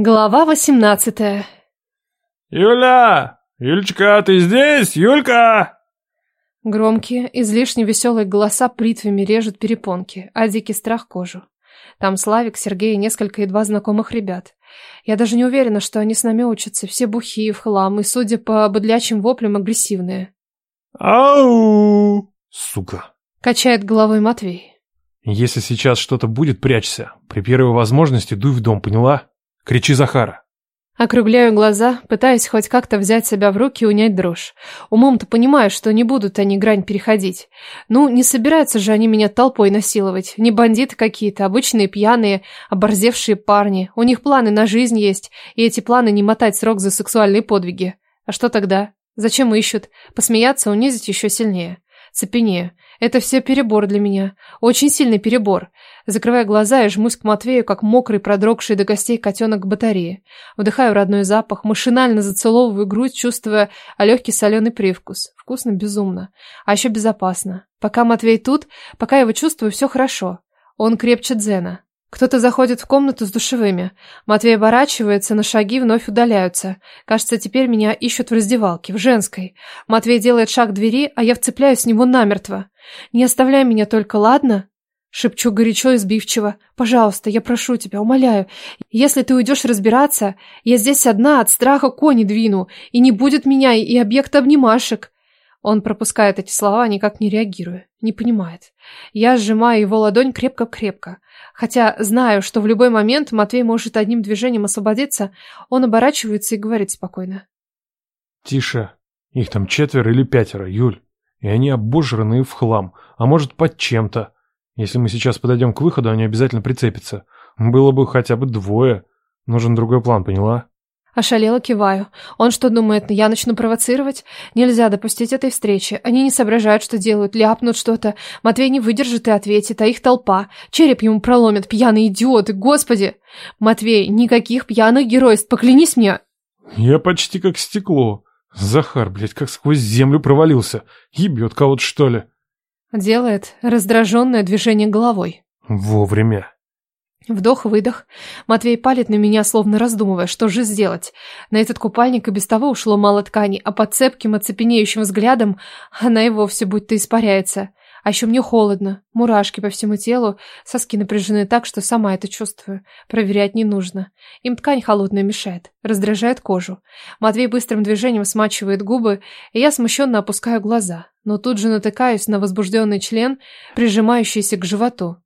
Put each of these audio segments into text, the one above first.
Глава восемнадцатая. «Юля! Юлечка, ты здесь? Юлька!» Громкие, излишне веселые голоса бритвами режут перепонки, а дикий страх кожу. Там Славик, Сергей и несколько едва знакомых ребят. Я даже не уверена, что они с нами учатся. Все бухие в хлам и, судя по бодлячим воплям, агрессивные. «Ау!» «Сука!» — качает головой Матвей. «Если сейчас что-то будет, прячься. При первой возможности дуй в дом, поняла?» Кричи Захара. Округляю глаза, пытаясь хоть как-то взять себя в руки и унять дрожь. Умом-то понимаю, что не будут они грань переходить. Ну, не собираются же они меня толпой насиловать. Не бандиты какие-то, обычные пьяные, оборзевшие парни. У них планы на жизнь есть, и эти планы не мотать срок за сексуальные подвиги. А что тогда? Зачем ищут? Посмеяться, унизить еще сильнее. Цепенею. Это все перебор для меня. Очень сильный перебор. Закрывая глаза и жмусь к Матвею, как мокрый, продрогший до костей котенок к батарее. Вдыхаю родной запах, машинально зацеловываю грудь, чувствуя легкий соленый привкус. Вкусно безумно. А еще безопасно. Пока Матвей тут, пока его чувствую, все хорошо. Он крепче дзена. Кто-то заходит в комнату с душевыми. Матвей оборачивается, на шаги вновь удаляются. Кажется, теперь меня ищут в раздевалке, в женской. Матвей делает шаг к двери, а я вцепляюсь в него намертво. «Не оставляй меня только, ладно?» Шепчу горячо и сбивчиво. «Пожалуйста, я прошу тебя, умоляю. Если ты уйдешь разбираться, я здесь одна от страха кони двину, и не будет меня и объекта обнимашек». Он пропускает эти слова, никак не реагируя. Не понимает. Я сжимаю его ладонь крепко-крепко. Хотя знаю, что в любой момент Матвей может одним движением освободиться, он оборачивается и говорит спокойно. «Тише. Их там четверо или пятеро, Юль. И они обожранные в хлам, а может под чем-то. Если мы сейчас подойдем к выходу, они обязательно прицепятся. Было бы хотя бы двое. Нужен другой план, поняла? Ошалело киваю. Он что думает, я начну провоцировать? Нельзя допустить этой встречи. Они не соображают, что делают, ляпнут что-то. Матвей не выдержит и ответит, а их толпа. Череп ему проломят, пьяные идиоты, господи! Матвей, никаких пьяных геройств, поклянись мне! Я почти как стекло. Захар, блядь, как сквозь землю провалился. Ебет кого-то, что ли? Делает раздраженное движение головой. Вовремя. Вдох-выдох. Матвей палит на меня, словно раздумывая, что же сделать. На этот купальник и без того ушло мало ткани, а под цепким, оцепенеющим взглядом она и вовсе будто испаряется. А еще мне холодно, мурашки по всему телу, соски напряжены так, что сама это чувствую. Проверять не нужно. Им ткань холодная мешает, раздражает кожу. Матвей быстрым движением смачивает губы, и я смущенно опускаю глаза, но тут же натыкаюсь на возбужденный член, прижимающийся к животу.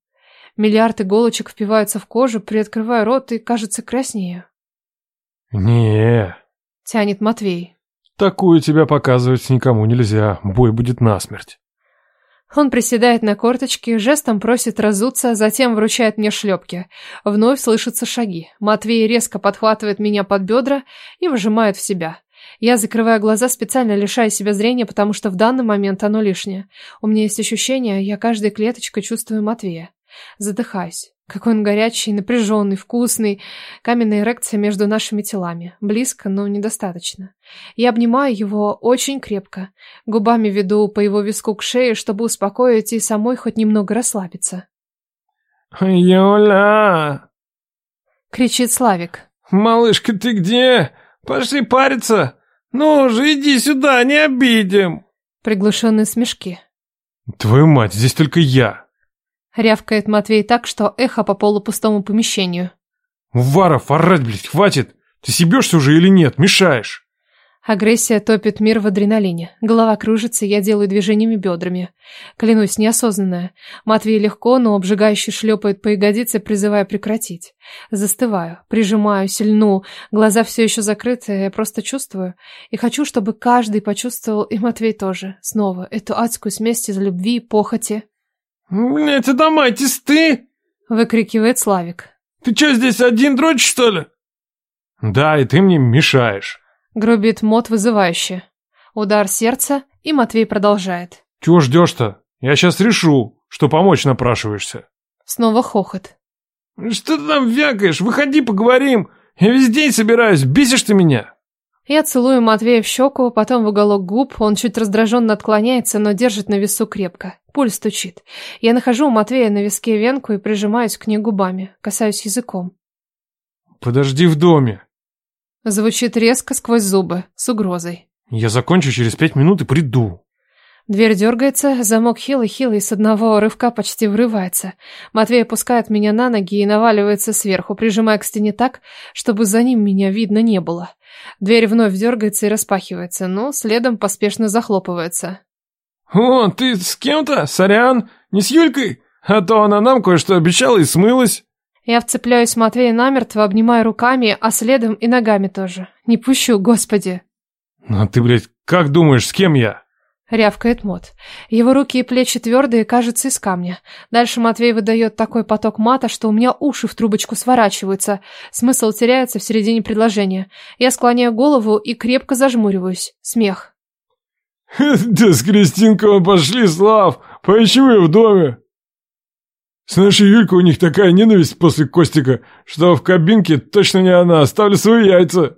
Миллиард иголочек впиваются в кожу, приоткрываю рот и, кажется, краснею. не тянет Матвей. Такую тебя показывать никому нельзя, бой будет насмерть. Он приседает на корточки, жестом просит разуться, затем вручает мне шлепки. Вновь слышатся шаги. Матвей резко подхватывает меня под бедра и выжимает в себя. Я закрываю глаза, специально лишая себя зрения, потому что в данный момент оно лишнее. У меня есть ощущение, я каждой клеточкой чувствую Матвея. Задыхаюсь. Какой он горячий, напряженный, вкусный. Каменная эрекция между нашими телами. Близко, но недостаточно. Я обнимаю его очень крепко. Губами веду по его виску к шее, чтобы успокоить и самой хоть немного расслабиться. «Юля!» Кричит Славик. «Малышка, ты где? Пошли париться! Ну же, иди сюда, не обидим!» Приглушенные смешки. «Твою мать, здесь только я!» Рявкает Матвей так, что эхо по полупустому помещению. «Варов, орать, блядь, хватит! Ты себешься уже или нет? Мешаешь!» Агрессия топит мир в адреналине. Голова кружится, я делаю движениями бедрами. Клянусь, неосознанное. Матвей легко, но обжигающе шлепает по ягодице, призывая прекратить. Застываю, прижимаю, сильну. Глаза все еще закрыты, я просто чувствую. И хочу, чтобы каждый почувствовал, и Матвей тоже. Снова эту адскую смесь из любви и похоти. «Блядь, Адамайтис, ты?» — выкрикивает Славик. «Ты что, здесь один дрочишь, что ли?» «Да, и ты мне мешаешь». Грубит Мот вызывающе. Удар сердца, и Матвей продолжает. «Чего ждешь-то? Я сейчас решу, что помочь напрашиваешься». Снова хохот. «Что ты там вякаешь? Выходи, поговорим. Я весь день собираюсь, бесишь ты меня». Я целую Матвея в щеку, потом в уголок губ. Он чуть раздраженно отклоняется, но держит на весу крепко. Пульс стучит. Я нахожу у Матвея на виске венку и прижимаюсь к ней губами. Касаюсь языком. подожди в доме. Звучит резко сквозь зубы, с угрозой. Я закончу через пять минут и приду. Дверь дергается, замок хилый-хилый, с одного рывка почти врывается. Матвей опускает меня на ноги и наваливается сверху, прижимая к стене так, чтобы за ним меня видно не было. Дверь вновь дергается и распахивается, но следом поспешно захлопывается. «О, ты с кем-то? Сорян, не с Юлькой? А то она нам кое-что обещала и смылась». Я вцепляюсь Матвея намертво, обнимаю руками, а следом и ногами тоже. Не пущу, господи. «Ну ты, блядь, как думаешь, с кем я?» Рявкает Мот. Его руки и плечи твердые, кажется, из камня. Дальше Матвей выдает такой поток мата, что у меня уши в трубочку сворачиваются. Смысл теряется в середине предложения. Я склоняю голову и крепко зажмуриваюсь. Смех. «Да с Кристинкой пошли, Слав! Поищу ее в доме!» «С нашей Юлькой у них такая ненависть после Костика, что в кабинке точно не она, оставлю свои яйца!»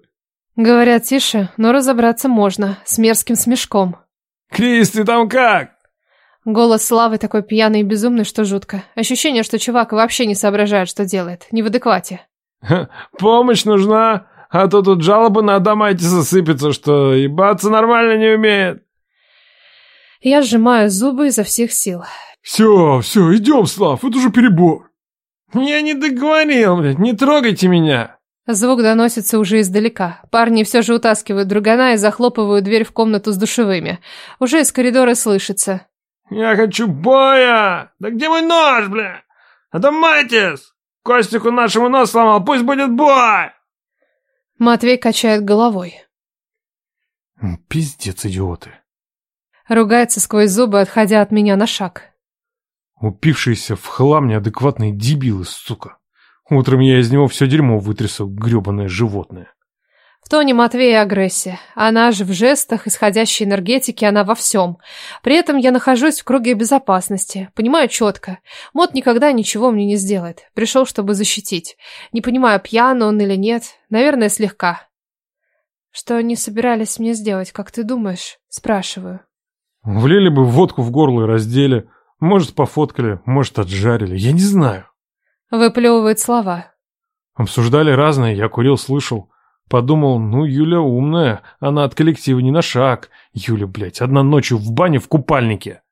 Говорят тише, но разобраться можно, с мерзким смешком. «Крис, ты там как?» Голос Славы такой пьяный и безумный, что жутко. Ощущение, что чувак вообще не соображает, что делает. Не в адеквате. «Помощь нужна, а то тут жалобы на Адамайтиса сыпятся, что ебаться нормально не умеет». Я сжимаю зубы изо всех сил. «Все, все, идем, Слав, это уже перебор». «Я не договорил, блядь, не трогайте меня». Звук доносится уже издалека. Парни все же утаскивают другана и захлопывают дверь в комнату с душевыми. Уже из коридора слышится. «Я хочу боя! Да где мой нож, бля? Это Матис! Костику нашему нос сломал, пусть будет бой!» Матвей качает головой. «Пиздец, идиоты!» Ругается сквозь зубы, отходя от меня на шаг. Упившиеся в хлам неадекватные дебилы, сука. Утром я из него все дерьмо вытрясу, гребаное животное. В тоне Матвея агрессия. Она же в жестах, исходящей энергетики, она во всем. При этом я нахожусь в круге безопасности. Понимаю четко. Мот никогда ничего мне не сделает. Пришел, чтобы защитить. Не понимаю, пьян он или нет. Наверное, слегка. Что они собирались мне сделать, как ты думаешь? Спрашиваю. Влили бы водку в горло и раздели. Может, пофоткали, может, отжарили. Я не знаю. Выплевывает слова. Обсуждали разное, я курил, слышал. Подумал, ну, Юля умная, она от коллектива не на шаг. Юля, блядь, одна ночью в бане в купальнике.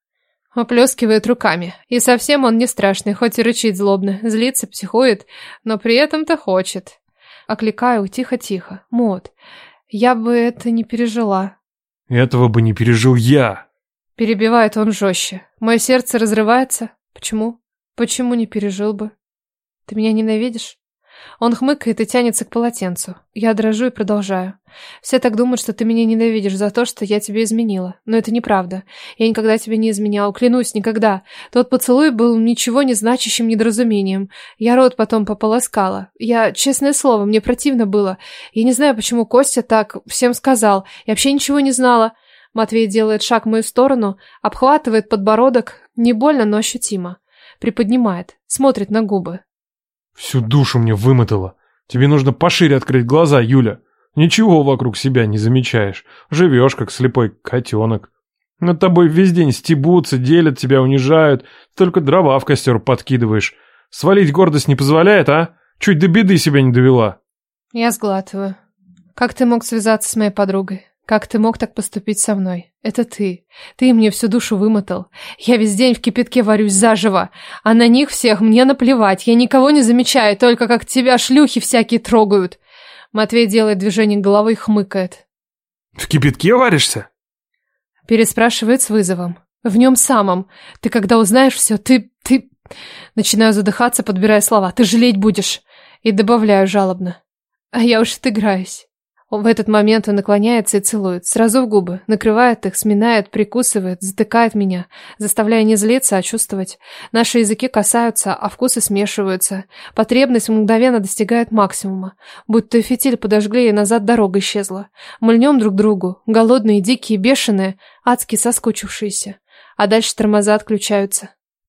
Оплескивает руками. И совсем он не страшный, хоть и рычит злобно, злится, психует, но при этом-то хочет. Окликаю тихо-тихо. Мод, я бы это не пережила. Этого бы не пережил я. Перебивает он жестче. Мое сердце разрывается. Почему? Почему не пережил бы? Ты меня ненавидишь? Он хмыкает и тянется к полотенцу. Я дрожу и продолжаю. Все так думают, что ты меня ненавидишь за то, что я тебе изменила. Но это неправда. Я никогда тебе не изменяла, клянусь, никогда. Тот поцелуй был ничего не значащим недоразумением. Я рот потом пополоскала. Я, честное слово, мне противно было. Я не знаю, почему Костя так всем сказал. Я вообще ничего не знала. Матвей делает шаг в мою сторону, обхватывает подбородок, не больно, но ощутимо. Приподнимает, смотрит на губы. Всю душу мне вымотало. Тебе нужно пошире открыть глаза, Юля. Ничего вокруг себя не замечаешь. Живешь, как слепой котенок. Над тобой весь день стебутся, делят тебя, унижают. Только дрова в костер подкидываешь. Свалить гордость не позволяет, а? Чуть до беды себя не довела. Я сглатываю. Как ты мог связаться с моей подругой? Как ты мог так поступить со мной? Это ты. Ты мне всю душу вымотал. Я весь день в кипятке варюсь заживо. А на них всех мне наплевать. Я никого не замечаю, только как тебя шлюхи всякие трогают. Матвей делает движение головой и хмыкает. В кипятке варишься? Переспрашивает с вызовом. В нем самом. Ты когда узнаешь все, ты... ты... Начинаю задыхаться, подбирая слова. Ты жалеть будешь. И добавляю жалобно. А я уж отыграюсь. В этот момент он наклоняется и целует, сразу в губы, накрывает их, сминает, прикусывает, затыкает меня, заставляя не злиться, а чувствовать. Наши языки касаются, а вкусы смешиваются. Потребность мгновенно достигает максимума. Будто фитиль подожгли и назад дорога исчезла. Мы льнем друг другу, голодные, дикие, бешеные, адски соскучившиеся. А дальше тормоза отключаются.